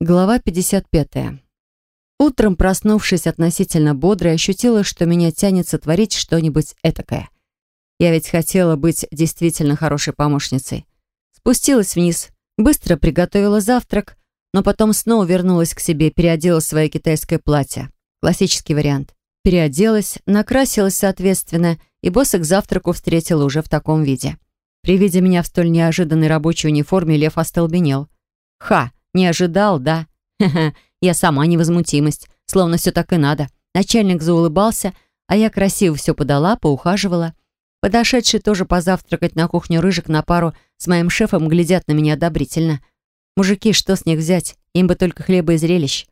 Глава 55. Утром, проснувшись относительно бодро, ощутила, что меня тянет сотворить что-нибудь этакое. Я ведь хотела быть действительно хорошей помощницей. Спустилась вниз, быстро приготовила завтрак, но потом снова вернулась к себе, переодела свое китайское платье. Классический вариант. Переоделась, накрасилась соответственно, и босса к завтраку встретила уже в таком виде. При виде меня в столь неожиданной рабочей униформе Лев остолбенел. «Ха!» Не ожидал, да? Ха-ха, я сама невозмутимость, словно все так и надо. Начальник заулыбался, а я красиво все подала, поухаживала. Подошедший тоже позавтракать на кухню рыжик на пару с моим шефом глядят на меня одобрительно. Мужики, что с них взять? Им бы только хлеба и зрелищ.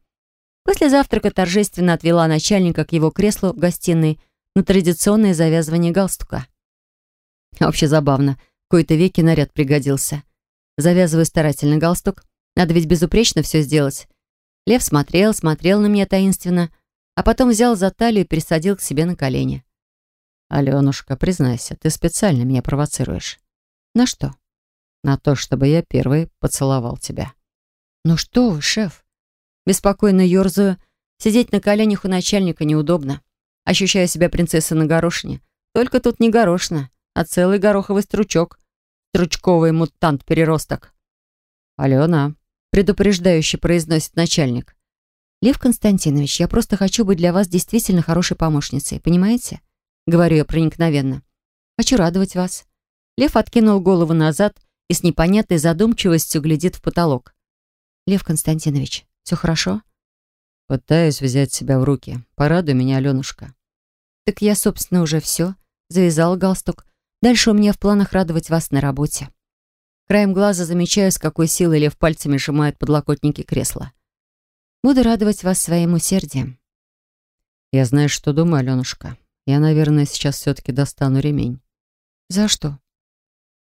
После завтрака торжественно отвела начальника к его креслу в гостиной на традиционное завязывание галстука. Вообще забавно. В кои-то веки наряд пригодился. Завязываю старательно галстук, надо ведь безупречно все сделать. Лев смотрел, смотрел на меня таинственно, а потом взял за талию и пересадил к себе на колени. «Аленушка, признайся, ты специально меня провоцируешь». «На что?» «На то, чтобы я первый поцеловал тебя». «Ну что вы, шеф?» Беспокойно ерзаю. Сидеть на коленях у начальника неудобно. Ощущаю себя принцессой на горошине. Только тут не горошина, а целый гороховый стручок. Стручковый мутант-переросток. «Алена, предупреждающе произносит начальник. «Лев Константинович, я просто хочу быть для вас действительно хорошей помощницей, понимаете?» Говорю я проникновенно. «Хочу радовать вас». Лев откинул голову назад и с непонятной задумчивостью глядит в потолок. «Лев Константинович, все хорошо?» «Пытаюсь взять себя в руки. Порадуй меня, Аленушка». «Так я, собственно, уже все. Завязал галстук. Дальше у меня в планах радовать вас на работе». Краем глаза замечаю, с какой силой лев пальцами сжимает подлокотники кресла. Буду радовать вас своим усердием. Я знаю, что думаю, Аленушка. Я, наверное, сейчас все-таки достану ремень. За что?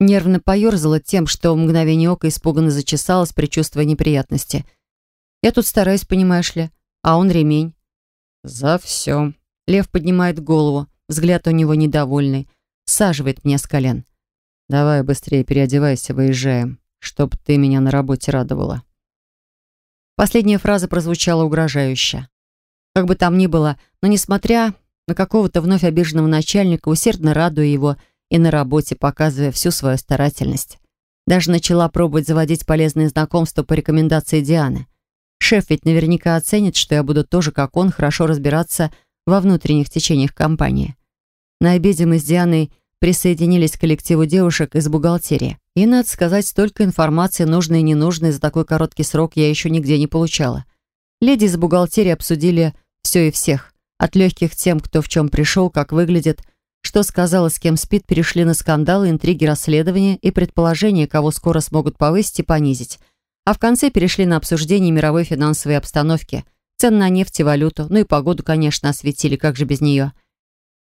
Нервно поерзала тем, что в мгновение ока испуганно зачесалась, предчувствуя неприятности. Я тут стараюсь, понимаешь ли, а он ремень. За все. Лев поднимает голову, взгляд у него недовольный, саживает меня с колен. Давай быстрее переодевайся, выезжаем, чтоб ты меня на работе радовала. Последняя фраза прозвучала угрожающе. Как бы там ни было, но несмотря на какого-то вновь обиженного начальника, усердно радуя его и на работе, показывая всю свою старательность. Даже начала пробовать заводить полезные знакомства по рекомендации Дианы. Шеф ведь наверняка оценит, что я буду тоже, как он, хорошо разбираться во внутренних течениях компании. На обеде мы с Дианой присоединились к коллективу девушек из бухгалтерии. И, надо сказать, столько информации, нужной и ненужной, за такой короткий срок я еще нигде не получала. Леди из бухгалтерии обсудили все и всех. От легких тем, кто в чем пришел, как выглядит, что сказала, с кем спит, перешли на скандалы, интриги, расследования и предположения, кого скоро смогут повысить и понизить. А в конце перешли на обсуждение мировой финансовой обстановки, цен на нефть и валюту, ну и погоду, конечно, осветили, как же без нее.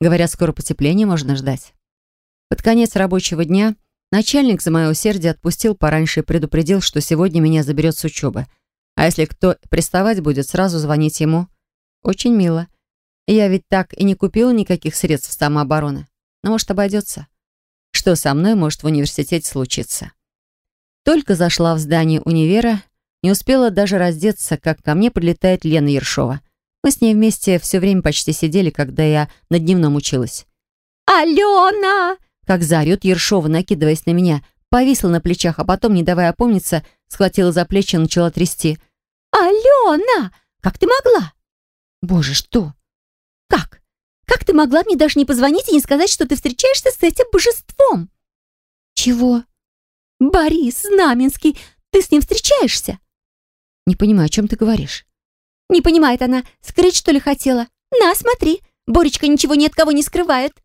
Говорят, скоро потепление можно ждать. Под конец рабочего дня начальник за мое усердие отпустил пораньше и предупредил, что сегодня меня заберет с учебы. А если кто приставать будет, сразу звонить ему. Очень мило. Я ведь так и не купила никаких средств самообороны. Но, может, обойдется. Что со мной может в университете случиться? Только зашла в здание универа, не успела даже раздеться, как ко мне подлетает Лена Ершова. Мы с ней вместе все время почти сидели, когда я на дневном училась. «Алена!» Как заорет Ершова, накидываясь на меня, повисла на плечах, а потом, не давая опомниться, схватила за плечи и начала трясти. «Алена! Как ты могла?» «Боже, что?» «Как? Как ты могла мне даже не позвонить и не сказать, что ты встречаешься с этим божеством?» «Чего?» «Борис Знаменский, ты с ним встречаешься?» «Не понимаю, о чем ты говоришь?» «Не понимает она. Скрыть, что ли, хотела? На, смотри, Боречка ничего ни от кого не скрывает».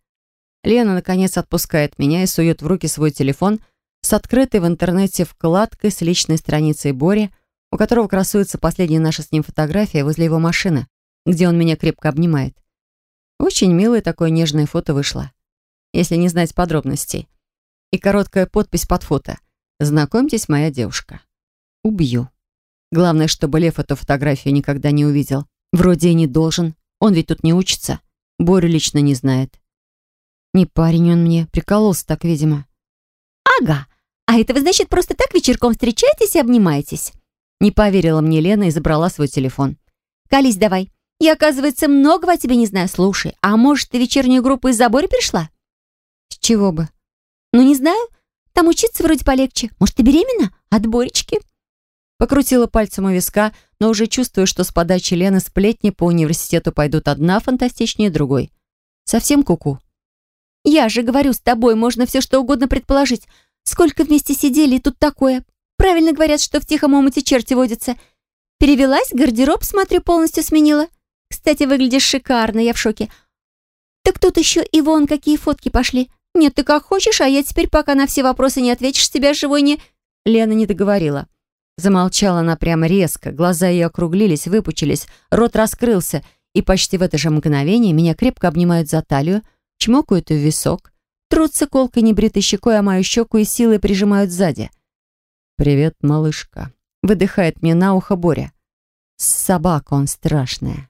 Лена, наконец, отпускает меня и сует в руки свой телефон с открытой в интернете вкладкой с личной страницей Бори, у которого красуется последняя наша с ним фотография возле его машины, где он меня крепко обнимает. Очень милое такое нежное фото вышло, если не знать подробностей. И короткая подпись под фото. «Знакомьтесь, моя девушка». Убью. Главное, чтобы Лев эту фотографию никогда не увидел. Вроде и не должен. Он ведь тут не учится. Борю лично не знает. Не парень он мне, прикололся так, видимо. Ага, а это вы, значит, просто так вечерком встречаетесь и обнимаетесь? Не поверила мне Лена и забрала свой телефон. «Колись давай. Я, оказывается, многого о тебе не знаю. Слушай, а может, ты вечернюю группу из забора пришла?» «С чего бы?» «Ну, не знаю. Там учиться вроде полегче. Может, ты беременна? От Боречки?» Покрутила пальцем у виска, но уже чувствую, что с подачи Лены сплетни по университету пойдут одна фантастичнее другой. Совсем куку. -ку. «Я же говорю, с тобой можно все что угодно предположить. Сколько вместе сидели, и тут такое. Правильно говорят, что в тихом омуте черти водятся. Перевелась, гардероб, смотрю, полностью сменила. Кстати, выглядишь шикарно, я в шоке. Так тут еще и вон какие фотки пошли. Нет, ты как хочешь, а я теперь, пока на все вопросы не ответишь, себя живой не...» Лена не договорила. Замолчала она прямо резко, глаза ее округлились, выпучились, рот раскрылся, и почти в это же мгновение меня крепко обнимают за талию, чмокают в висок, трутся колкой небритой щекой о мою щеку и силой прижимают сзади. «Привет, малышка», — выдыхает мне на ухо Боря. Собака он страшная.